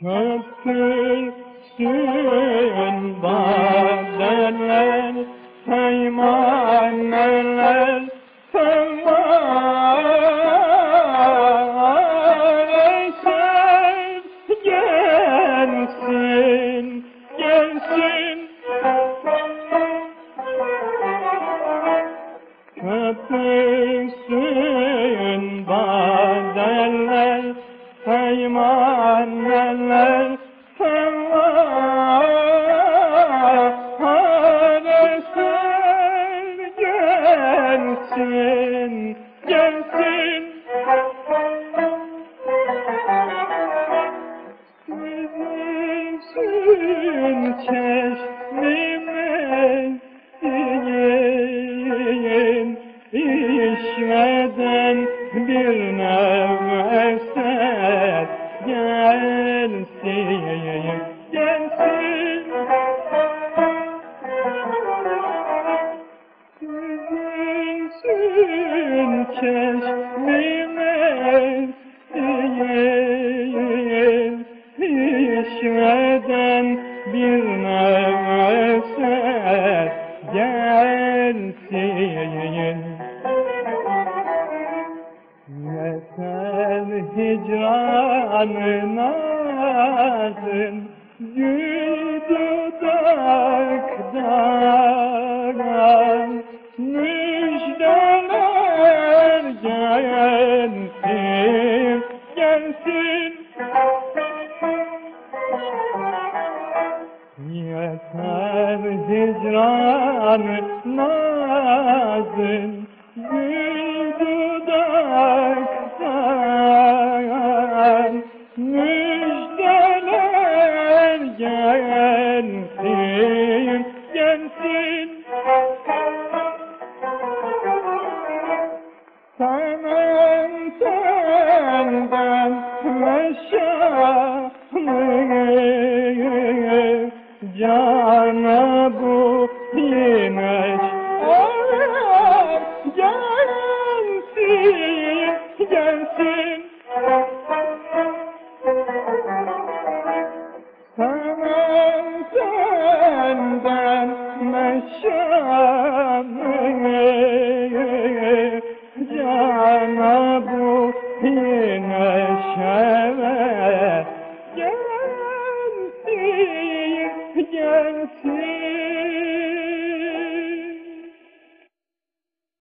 Köpürsün badeler, peymaneler, Köpürsün badeller, peymaneller, Eser gelsin, gelsin. Sizin içmeden bir nefeset gelsin, gelsin. Sizin çeşmime Yeter hicranı nazın Gül dudaktan Müjdeler gelsin Gelsin. Yeter hicranı nazın Gül dudaktan meşamı Cana bu yine gelsin, gelsin Senden senden yine şeve